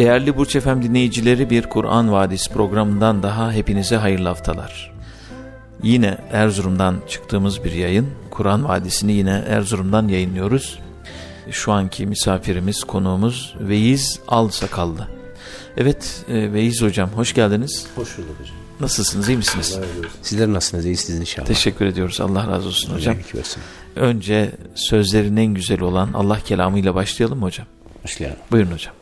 Değerli Burç Efem dinleyicileri bir Kur'an Vadisi programından daha hepinize hayırlı haftalar. Yine Erzurum'dan çıktığımız bir yayın. Kur'an Vadisi'ni yine Erzurum'dan yayınlıyoruz. Şu anki misafirimiz, konuğumuz Veyiz Al Sakallı. Evet e, Veyiz Hocam hoş geldiniz. Hoş bulduk hocam. Nasılsınız iyi misiniz? Sizler nasılsınız iyisiniz inşallah. Teşekkür ediyoruz Allah razı olsun hocam. Önce sözlerin en güzeli olan Allah kelamıyla başlayalım mı hocam? Başlayalım. Buyurun hocam.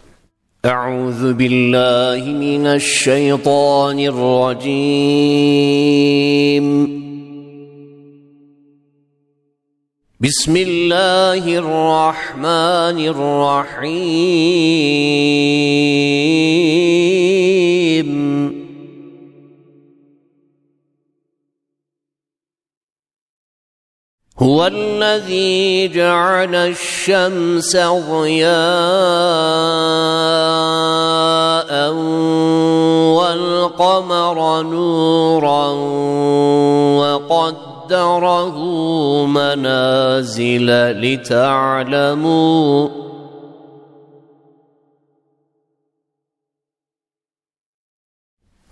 أعوذ بالله من الشيطان الرجيم. بسم الله الرحمن الرحيم. هو الذي جعل الشمس ضياء والقمر نورا وقدره منازل لتعلموا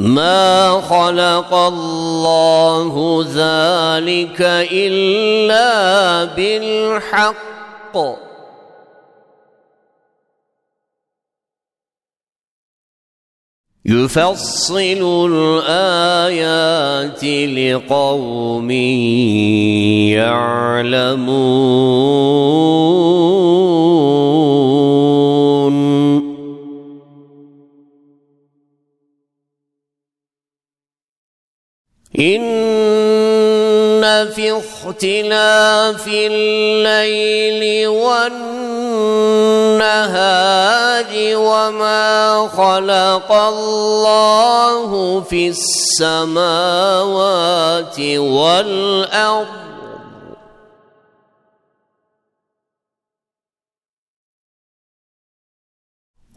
ما خلق الله ذلك إلا بالحق. يفصل الآيات لقوم يعلمون إن في اختلاف الليل والنهار وما خلق الله في السماوات والأرض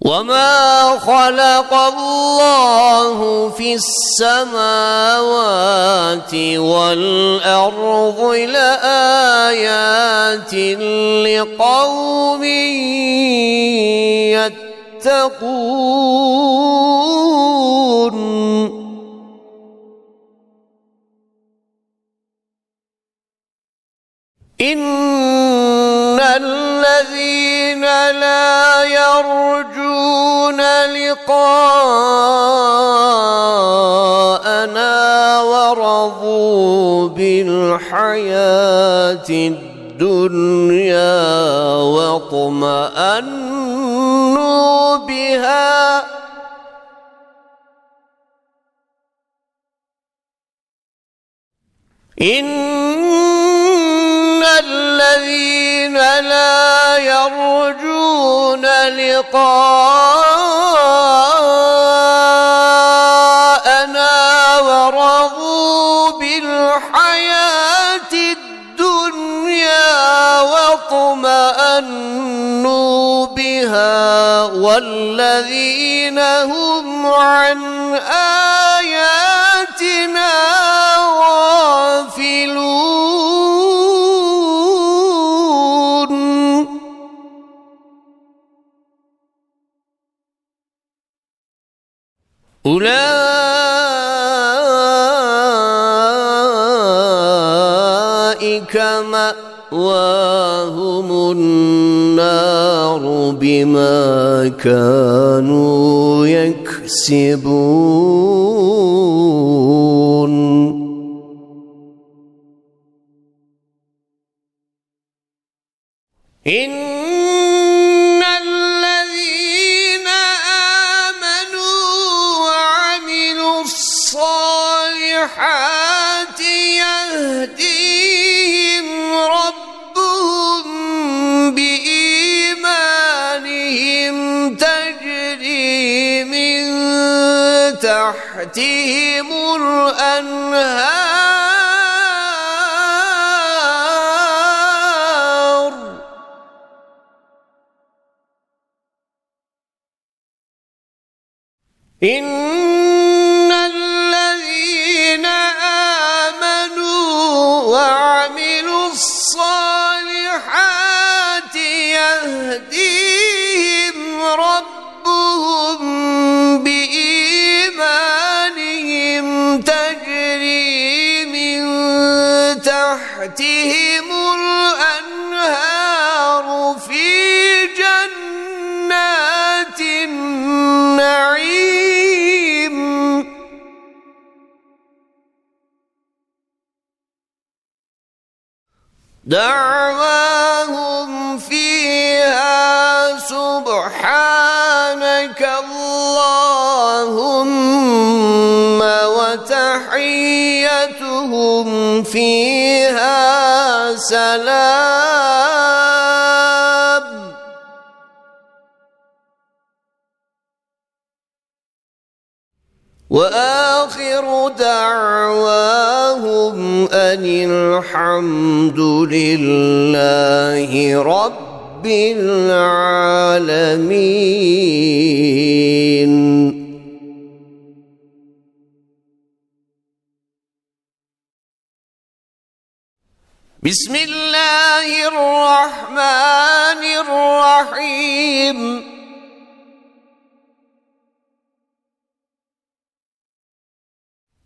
وما خلق الله في السماوات والأرض لآيات لقوم يتقون إن الذين لا يرجون لقاءنا ورضوا بالحياة الدنيا واطمأنوا بها إن الذين لا يرجون لقاءنا ورضوا بالحياة الدنيا بها والذين هم عن آياتنا أولئك مأواهم النار بما كانوا يكسبون. إن تحتهم الأنهار. إن دعواهم فيها سبحانك اللهم وتحيتهم فيها سلام دعواهم أن الحمد لله رب العالمين. بسم الله الرحمن الرحيم.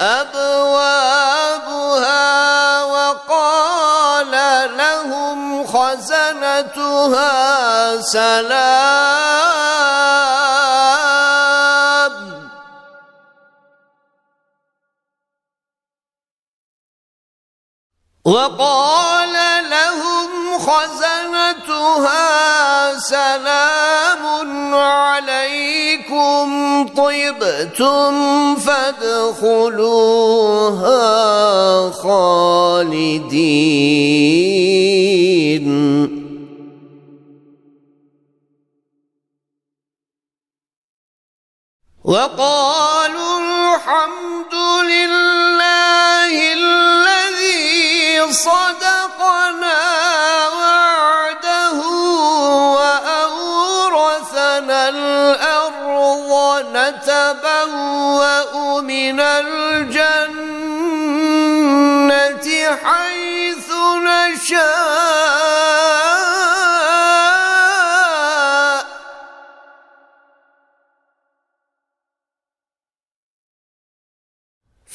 أبوابها وقال لهم خزنتها سلام. وقال لهم خزنتها سلام عليكم طبتم فادخلوها خالدين. وقالوا الحمد لله الذي صدقنا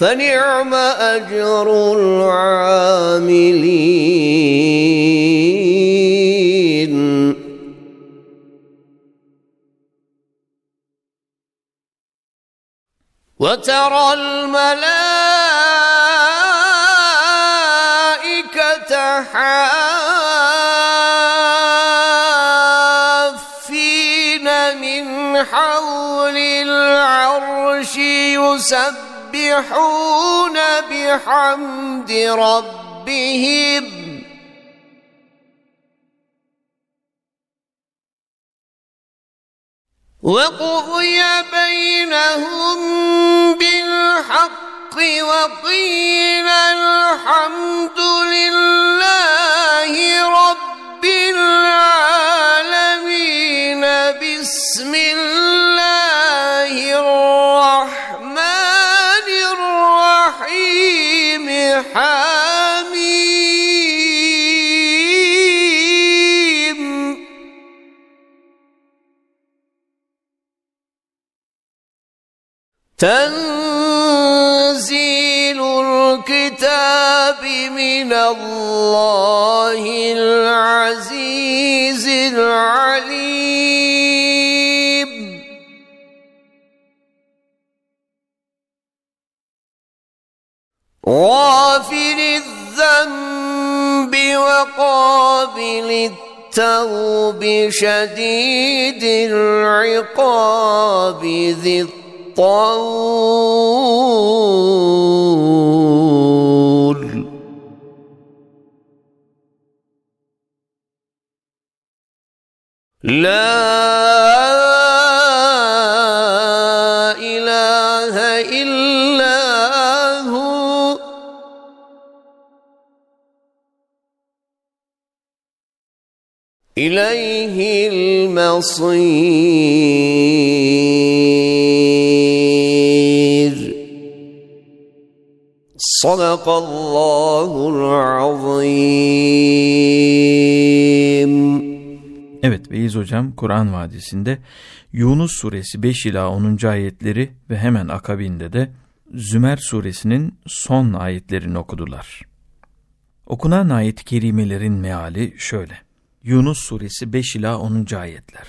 فنعم أجر العاملين. وترى الملائكة حافين حول العرش يسبحون بحمد ربهم. وقضي بينهم بالحق وقيل الحمد لله رب العالمين. بسم الله. حميم. تنزيل الكتاب من الله العزيز العليم. غافر الذنب وقابل التوب شديد العقاب ذي الطول. لا İleyhi masir Sadakallahul-azim. Evet Beyz Hocam Kur'an Vadisi'nde Yunus Suresi 5 ila 10. ayetleri ve hemen akabinde de Zümer Suresinin son ayetlerini okudular. Okunan ayet-i kerimelerin meali şöyle. Yunus suresi 5 ila 10. ayetler.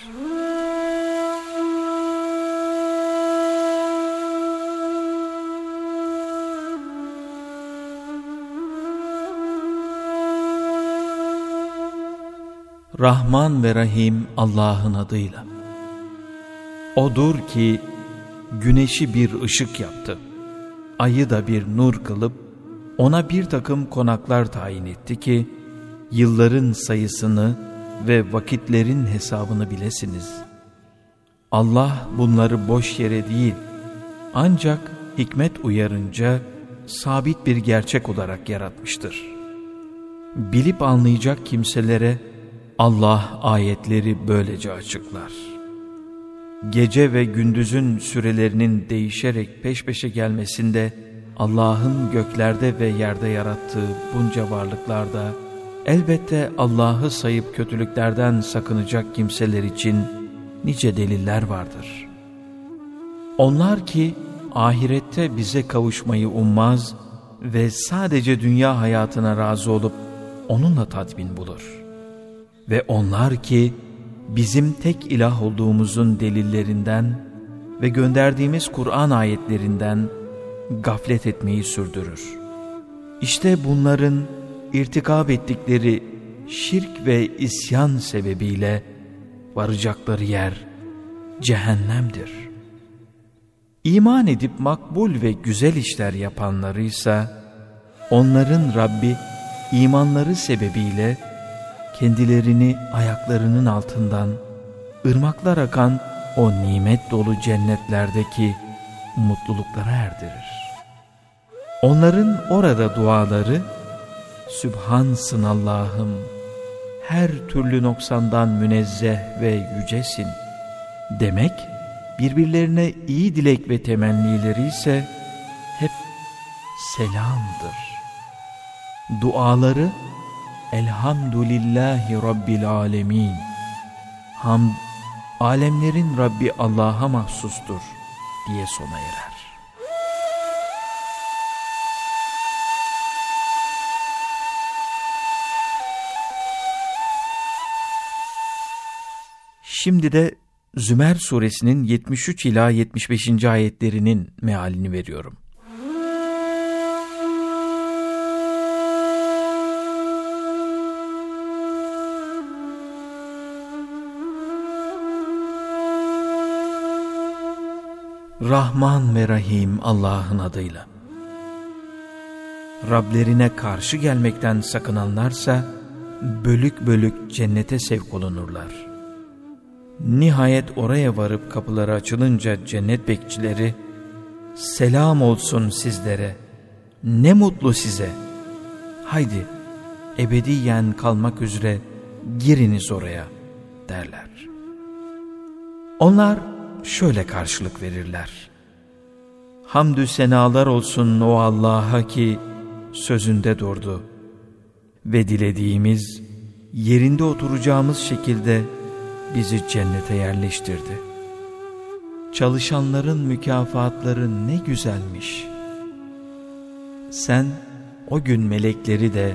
Rahman ve Rahim Allah'ın adıyla. Odur ki güneşi bir ışık yaptı. Ayı da bir nur kılıp ona bir takım konaklar tayin etti ki yılların sayısını ve vakitlerin hesabını bilesiniz. Allah bunları boş yere değil ancak hikmet uyarınca sabit bir gerçek olarak yaratmıştır. Bilip anlayacak kimselere Allah ayetleri böylece açıklar. Gece ve gündüzün sürelerinin değişerek peş peşe gelmesinde Allah'ın göklerde ve yerde yarattığı bunca varlıklarda elbette Allah'ı sayıp kötülüklerden sakınacak kimseler için nice deliller vardır. Onlar ki ahirette bize kavuşmayı ummaz ve sadece dünya hayatına razı olup onunla tatmin bulur. Ve onlar ki bizim tek ilah olduğumuzun delillerinden ve gönderdiğimiz Kur'an ayetlerinden gaflet etmeyi sürdürür. İşte bunların irtikab ettikleri şirk ve isyan sebebiyle varacakları yer cehennemdir. İman edip makbul ve güzel işler yapanlarıysa onların Rabbi imanları sebebiyle kendilerini ayaklarının altından ırmaklar akan o nimet dolu cennetlerdeki mutluluklara erdirir. Onların orada duaları Sübhansın Allah'ım her türlü noksandan münezzeh ve yücesin demek birbirlerine iyi dilek ve temennileri ise hep selamdır. Duaları Elhamdülillahi Rabbil Alemin. Hamd, alemlerin Rabbi Allah'a mahsustur diye sona erer. Şimdi de Zümer suresinin 73 ila 75. ayetlerinin mealini veriyorum. Rahman ve Rahim Allah'ın adıyla. Rablerine karşı gelmekten sakınanlarsa bölük bölük cennete sevk olunurlar. Nihayet oraya varıp kapıları açılınca cennet bekçileri selam olsun sizlere, ne mutlu size. Haydi ebediyen kalmak üzere giriniz oraya derler. Onlar şöyle karşılık verirler. Hamdü senalar olsun o Allah'a ki sözünde durdu. Ve dilediğimiz yerinde oturacağımız şekilde bizi cennete yerleştirdi. Çalışanların mükafatları ne güzelmiş. Sen o gün melekleri de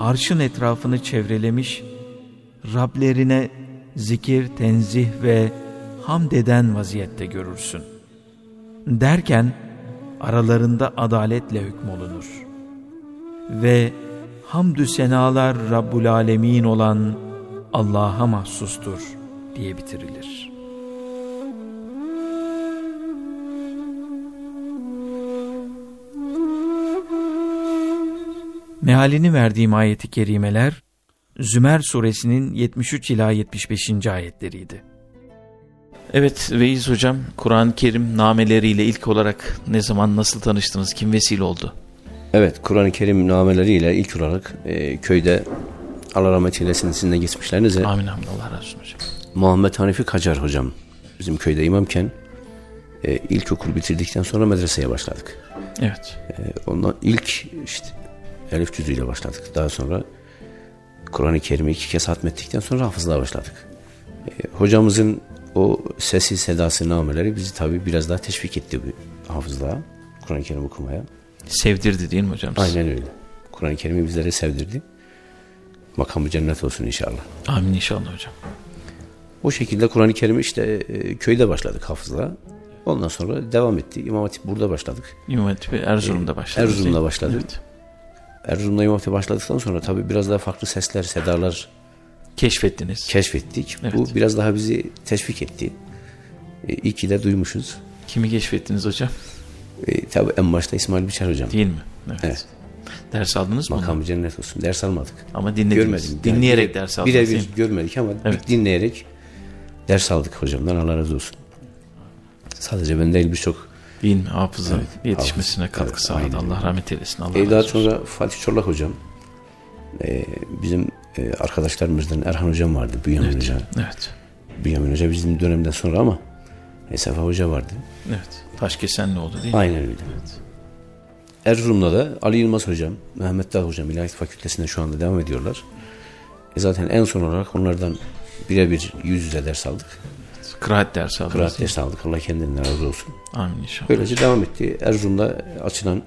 arşın etrafını çevrelemiş, Rablerine zikir, tenzih ve hamd eden vaziyette görürsün. Derken aralarında adaletle hükmolunur. Ve hamdü senalar Rabbul Alemin olan Allah'a mahsustur diye bitirilir. Mealini verdiğim ayeti kerimeler Zümer suresinin 73 ila 75. ayetleriydi. Evet Veyiz hocam Kur'an-ı Kerim nameleriyle ilk olarak ne zaman nasıl tanıştınız? Kim vesile oldu? Evet Kur'an-ı Kerim nameleriyle ilk olarak e, köyde Allah rahmet eylesin sizin de geçmişlerinize. Amin amin Allah razı olsun hocam. Muhammed Hanifi Kacar hocam bizim köyde imamken e, ilkokul bitirdikten sonra medreseye başladık. Evet. E, ondan ilk işte elif cüzüyle başladık. Daha sonra Kur'an-ı Kerim'i iki kez hatmettikten sonra hafızlığa başladık. E, hocamızın o sesi sedası nameleri bizi tabii biraz daha teşvik etti bu hafızlığa. Kur'an-ı Kerim okumaya. Sevdirdi değil mi hocam? Aynen öyle. Kur'an-ı Kerim'i bizlere sevdirdi. Makamı cennet olsun inşallah. Amin inşallah hocam. O şekilde Kur'an-ı Kerim'i işte e, köyde başladık hafızlığa. Ondan sonra devam etti. İmam Hatip burada başladık. İmam Hatip'i Erzurum'da Ee, başladı. Erzurum'da başladık. Evet. Erzurum'da İmam Hatip'e başladıktan sonra tabii biraz daha farklı sesler, sedalar Keşfettiniz. keşfettik. Evet. Bu biraz daha bizi teşvik etti. E, iyi ki de duymuşuz. Kimi keşfettiniz hocam? E, tabii en başta İsmail Biçer hocam. Değil mi? Evet. Evet. Ders aldınız mı? Makamı cennet olsun. Ders almadık. Ama dinlediniz. Görmedim. Dinleyerek Yani ders aldınız Birebir görmedik ama Evet. dinleyerek ders aldık hocamdan. Allah razı olsun. Sadece ben değil birçok mi? Hafızın Evet, yetişmesine hafız. katkı Evet, sağladı. aynen Allah rahmet eylesin. Allah E, daha sonra Fatih Çorlak hocam e, bizim e, arkadaşlarımızdan Erhan hocam vardı. Bünyamin Evet. Hoca. Evet. Bünyamin Hoca bizim dönemden sonra ama Esafa Hoca vardı. Evet. Taşkesen ne oldu değil mi? Aynen öyle. Erzurum'da da Ali Yılmaz hocam, Mehmet Dağ hocam İlahiyat Fakültesi'nde şu anda devam ediyorlar. E zaten en son olarak onlardan birebir yüz yüze ders aldık. Kıraat ders aldık. Kıraat ders aldık. Allah kendilerinden razı olsun. Amin inşallah. Böylece devam etti. Erzurum'da açılan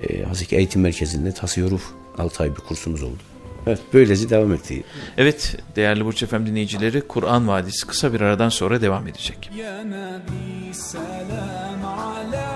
e, Haseki Eğitim Merkezi'nde tasarruf 6 ay bir kursumuz oldu. Evet böylece devam etti. Evet değerli Burç Efem dinleyicileri Kur'an Vadisi kısa bir aradan sonra devam edecek. Ya Nabi, selam ala.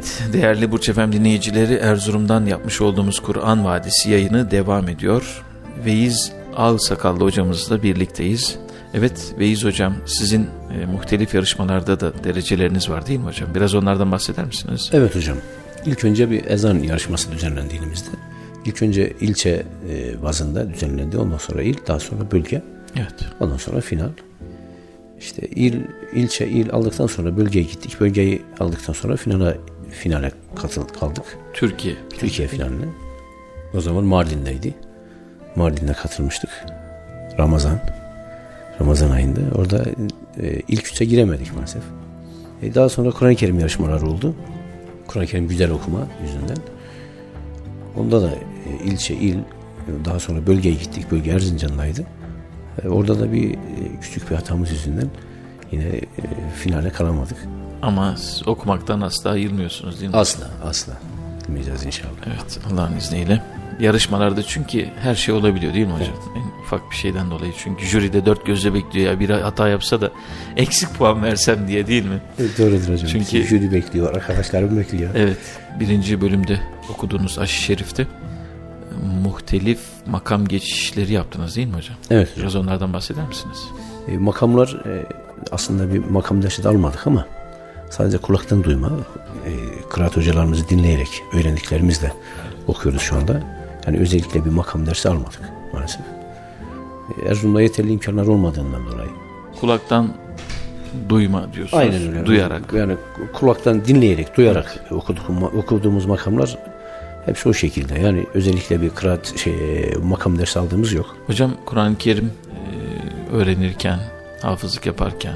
Evet değerli Burç Efem dinleyicileri Erzurum'dan yapmış olduğumuz Kur'an Vadisi yayını devam ediyor. Veyiz Ağ Sakallı hocamızla birlikteyiz. Evet Veyiz hocam sizin e, muhtelif yarışmalarda da dereceleriniz var değil mi hocam? Biraz onlardan bahseder misiniz? Evet hocam. İlk önce bir ezan yarışması düzenlendi ilimizde. İlk önce ilçe e, bazında düzenlendi. Ondan sonra il, daha sonra bölge. Evet. Ondan sonra final. İşte il, ilçe, il aldıktan sonra bölgeye gittik. Bölgeyi aldıktan sonra finale finale katıl kaldık. Türkiye. Türkiye finaline. O zaman Mardin'deydi. Mardin'de katılmıştık. Ramazan. Ramazan ayında. Orada e, ilk üçe giremedik maalesef. E, daha sonra Kur'an-ı Kerim yarışmaları oldu. Kur'an-ı Kerim güzel okuma yüzünden. Onda da e, ilçe, il, daha sonra bölgeye gittik. Bölge Erzincan'daydı. E, orada da bir e, küçük bir hatamız yüzünden yine e, finale kalamadık. Ama okumaktan asla ayırmıyorsunuz değil mi? Asla, asla. Bilmeyeceğiz inşallah. Evet Allah'ın izniyle. Yarışmalarda çünkü her şey olabiliyor değil mi hocam? En ufak bir şeyden dolayı. Çünkü jüride dört gözle bekliyor ya bir hata yapsa da eksik puan versem diye değil mi? Evet, doğrudur hocam. Çünkü- Çünkü jüri bekliyor, arkadaşlarım bekliyor. Evet birinci bölümde okuduğunuz Aşı Şerif'te muhtelif makam geçişleri yaptınız değil mi hocam? Evet hocam. Biraz onlardan bahseder misiniz? E, makamlar e, aslında bir makam dersi de almadık ama sadece kulaktan duyma, e, kıraat hocalarımızı dinleyerek öğrendiklerimizle okuyoruz şu anda. Yani özellikle bir makam dersi almadık maalesef. E, Erzurum'da yeterli imkanlar olmadığından dolayı. Kulaktan duyma diyorsunuz. Aynen öyle. Duyarak. Yani kulaktan dinleyerek, duyarak okuduk, okuduğumuz makamlar hepsi o şekilde. Yani özellikle bir kıraat şey, makam dersi aldığımız yok. Hocam Kur'an-ı Kerim e, öğrenirken, hafızlık yaparken,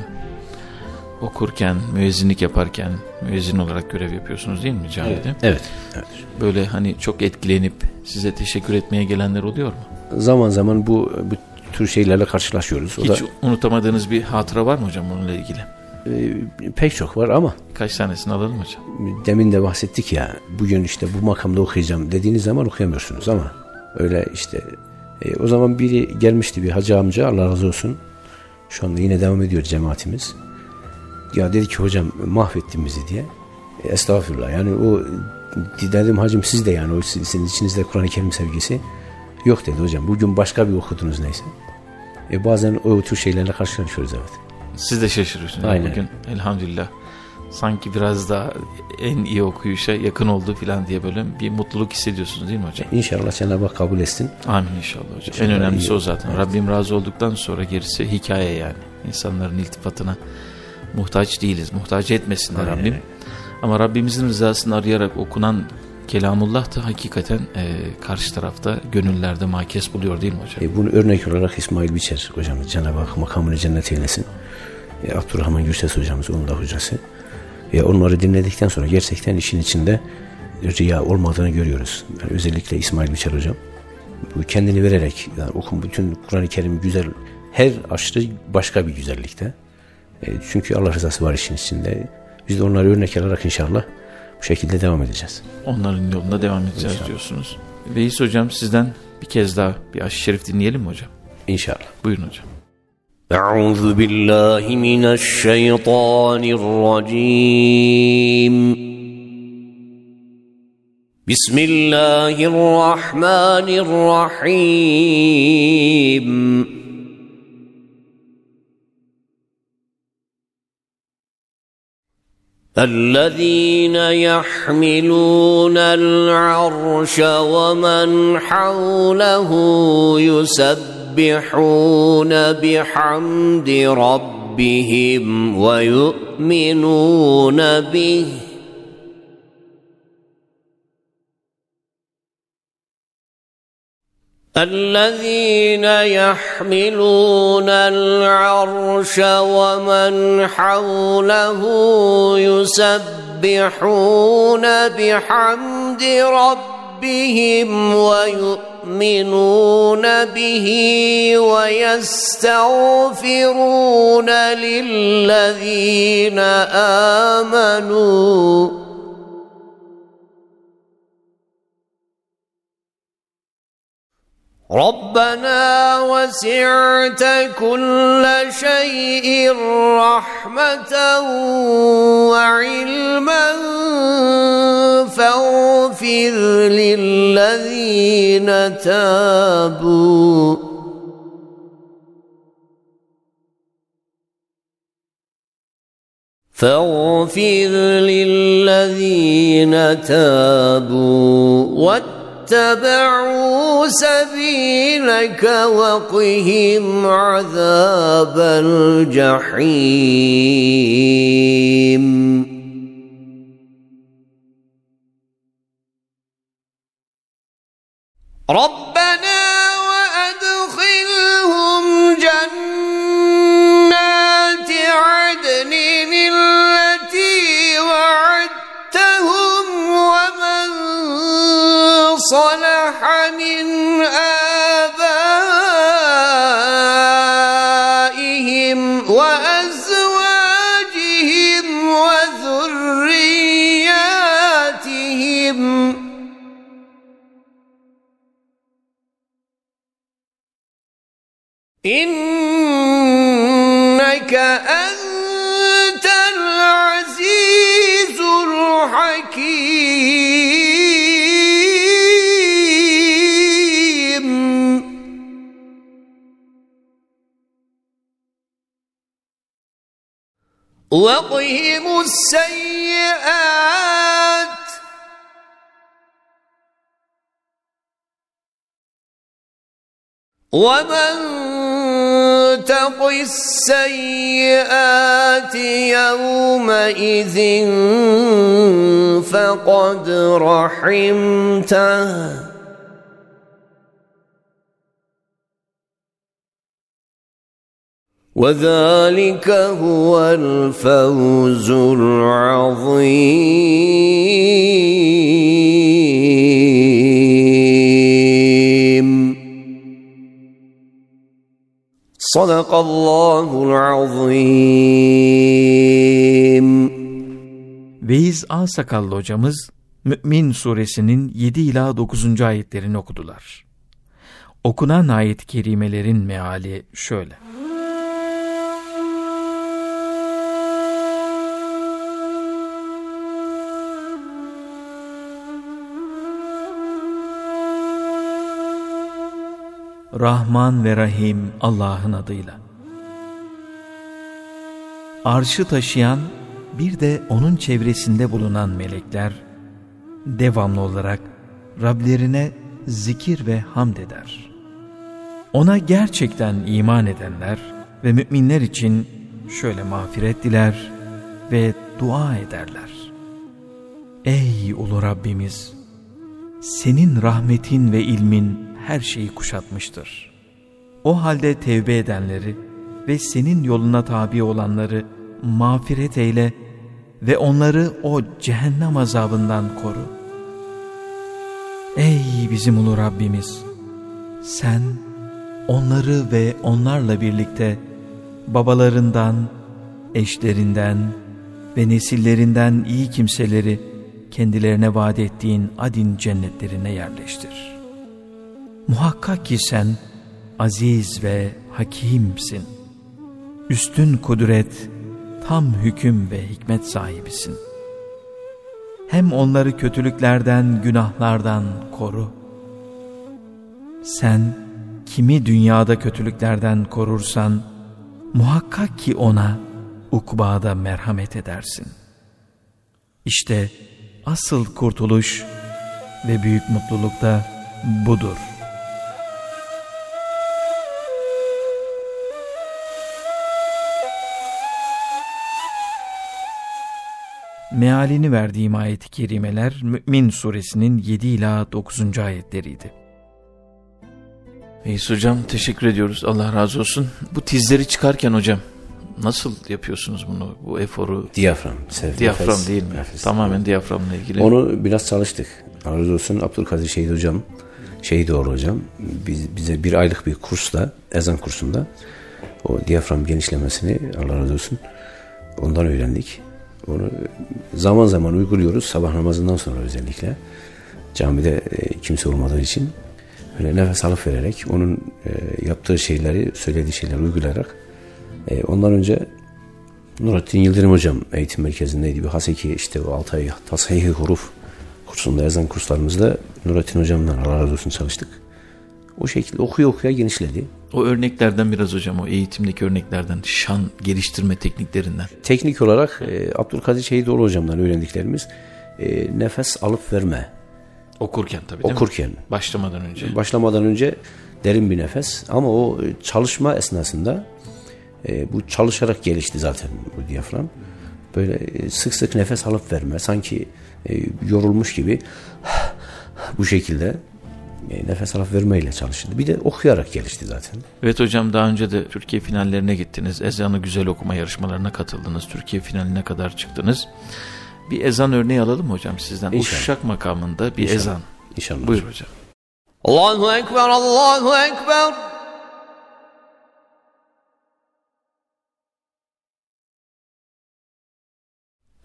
okurken, müezzinlik yaparken, müezzin olarak görev yapıyorsunuz değil mi camide? Evet. evet. Böyle hani çok etkilenip size teşekkür etmeye gelenler oluyor mu? Zaman zaman bu, bu tür şeylerle karşılaşıyoruz. O Hiç da unutamadığınız bir hatıra var mı hocam bununla ilgili? e, pek çok var ama Kaç tanesini alalım hocam? demin de bahsettik ya bugün işte bu makamda okuyacağım dediğiniz zaman okuyamıyorsunuz ama öyle işte e, o zaman biri gelmişti bir hacı amca Allah razı olsun şu anda yine devam ediyor cemaatimiz. Ya dedi ki hocam mahvettin bizi diye. E, estağfurullah. Yani o dedim hacım siz de yani o sizin içinizde Kur'an-ı Kerim sevgisi yok dedi. Hocam bugün başka bir okudunuz neyse. E, bazen o tür şeylerle karşılaşıyoruz evet. Siz de şaşırıyorsunuz. Aynen. Bugün elhamdülillah sanki biraz daha en iyi okuyuşa yakın oldu falan diye böyle bir mutluluk hissediyorsunuz değil mi hocam? İnşallah Cenab-ı Hak kabul etsin Amin inşallah hocam. İnşallah en önemlisi iyi o zaten. Evet. Rabbim razı olduktan sonra gerisi hikaye yani. İnsanların iltifatına muhtaç değiliz. Muhtaç etmesinler Aynen Rabbim. Ama Rabbimizin rızasını arayarak okunan kelamullah da hakikaten e, karşı tarafta gönüllerde makes buluyor değil mi hocam? E, bunu örnek olarak İsmail Biçer hocamız Cenab-ı Hak makamını cennet eylesin. E, Abdurrahman Gürses hocamız onun da hocası. E, onları dinledikten sonra gerçekten işin içinde riya olmadığını görüyoruz. Yani özellikle İsmail Biçer hocam. Bu kendini vererek yani okun bütün Kur'an-ı Kerim güzel her aşırı başka bir güzellikte. E, çünkü Allah rızası var işin içinde. Biz de onları örnek alarak inşallah bu şekilde devam edeceğiz. Onların yolunda devam edeceğiz İnşallah. diyorsunuz. Veys hocam sizden bir kez daha bir aşı şerif dinleyelim mi hocam? İnşallah. Buyurun hocam. أعوذ بالله من الشيطان الرجيم. بسم الله الرحمن الرحيم. الذين يحملون العرش ومن حوله يسبحون بحمد ربهم ويؤمنون به. الذين يحملون العرش ومن حوله يسبحون بحمد ربهم ويؤمنون به ويستغفرون للذين آمنوا. ربنا وسعت كل شيء رحمة وعلما فاغفر للذين تابوا. فاغفر للذين تابوا. واتبعوا سبيلك وقهم عذاب الجحيم. وقهم السيئات. ومن تق السيئات يومئذ فقد رحمته. وذلك هو الفوز العظيم صدق الله العظيم Veyiz Asakallı hocamız Mü'min suresinin 7 ila 9. ayetlerini okudular. Okunan ayet-i kerimelerin meali şöyle. Rahman ve Rahim Allah'ın adıyla. Arşı taşıyan bir de onun çevresinde bulunan melekler devamlı olarak Rablerine zikir ve hamd eder. Ona gerçekten iman edenler ve müminler için şöyle mağfiret diler ve dua ederler. Ey ulu Rabbimiz! Senin rahmetin ve ilmin her şeyi kuşatmıştır. O halde tevbe edenleri ve senin yoluna tabi olanları mağfiret eyle ve onları o cehennem azabından koru. Ey bizim ulu Rabbimiz! Sen onları ve onlarla birlikte babalarından, eşlerinden ve nesillerinden iyi kimseleri kendilerine vaat ettiğin adin cennetlerine yerleştir. Muhakkak ki sen aziz ve hakimsin. Üstün kudret, tam hüküm ve hikmet sahibisin. Hem onları kötülüklerden, günahlardan koru. Sen kimi dünyada kötülüklerden korursan, muhakkak ki ona ukbada merhamet edersin. İşte asıl kurtuluş ve büyük mutluluk da budur. Mealini verdiğim ayet-i kerimeler Mü'min suresinin 7 ila 9. ayetleriydi. Veys hocam teşekkür ediyoruz. Allah razı olsun. Bu tizleri çıkarken hocam nasıl yapıyorsunuz bunu? Bu eforu Diyafram. Sef, diyafram nefes, değil mi? nefes. Tamamen diyaframla ilgili. Onu biraz çalıştık. Allah razı olsun Abdülkadir Şehit hocam, Şehidoğlu hocam biz, bize bir aylık bir kursla, ezan kursunda o diyafram genişlemesini Allah razı olsun ondan öğrendik. Onu zaman zaman uyguluyoruz sabah namazından sonra özellikle. Camide e, kimse olmadığı için öyle nefes alıp vererek onun e, yaptığı şeyleri, söylediği şeyleri uygulayarak e, ondan önce Nurattin Yıldırım hocam eğitim merkezindeydi. Bir Haseki işte o 6 ay tasayih huruf kursunda yazan kurslarımızda Nurattin hocamdan Allah razı olsun çalıştık. O şekilde okuya okuya genişledi. O örneklerden biraz hocam o eğitimdeki örneklerden şan geliştirme tekniklerinden. Teknik olarak e, Abdülkadir Şehidoğlu hocamdan öğrendiklerimiz e, nefes alıp verme. Okurken tabii değil Okurken. mi? Başlamadan önce. Başlamadan önce derin bir nefes ama o e, çalışma esnasında e, bu çalışarak gelişti zaten bu diyafram. Böyle e, sık sık nefes alıp verme sanki e, yorulmuş gibi bu şekilde e, nefes alıp vermeyle çalışıldı. Bir de okuyarak gelişti zaten. Evet hocam daha önce de Türkiye finallerine gittiniz. Ezanı güzel okuma yarışmalarına katıldınız. Türkiye finaline kadar çıktınız. Bir ezan örneği alalım hocam sizden. İnşallah. Uşşak makamında bir İnşallah. ezan. İnşallah. Buyur hocam. Allahu Ekber, Allahu Ekber.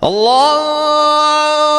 Allah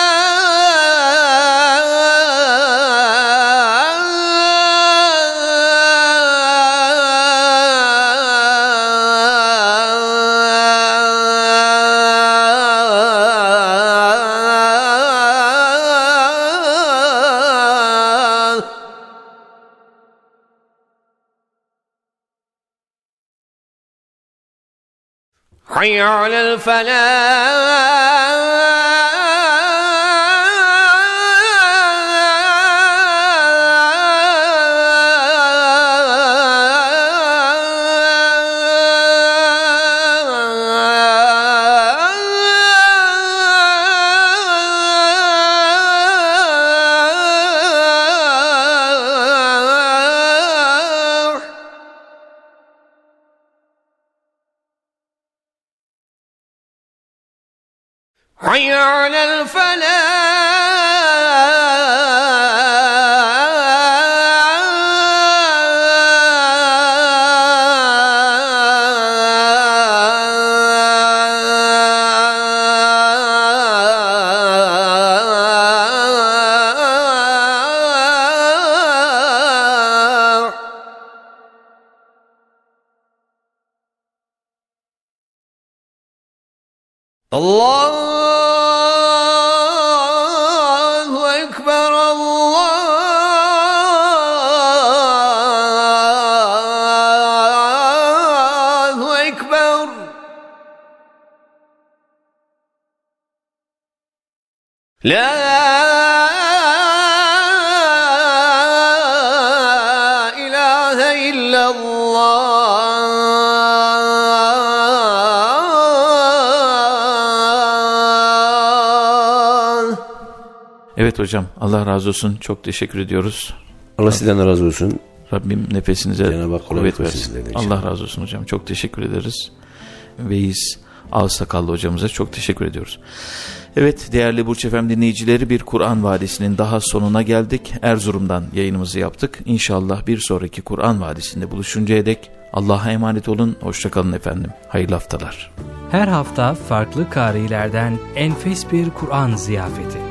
حي على الفلاح. حي على الفلاح. Evet hocam Allah razı olsun. Çok teşekkür ediyoruz. Allah sizden de razı olsun. Rabbim nefesinize Cenab-ı Hak kolaylık kuvvet versin Allah razı olsun hocam. Çok teşekkür ederiz. Veys Ağsakallı hocamıza çok teşekkür ediyoruz. Evet değerli Burç Efem dinleyicileri bir Kur'an Vadisi'nin daha sonuna geldik. Erzurum'dan yayınımızı yaptık. İnşallah bir sonraki Kur'an Vadisi'nde buluşuncaya dek Allah'a emanet olun. Hoşçakalın efendim. Hayırlı haftalar. Her hafta farklı karilerden enfes bir Kur'an ziyafeti.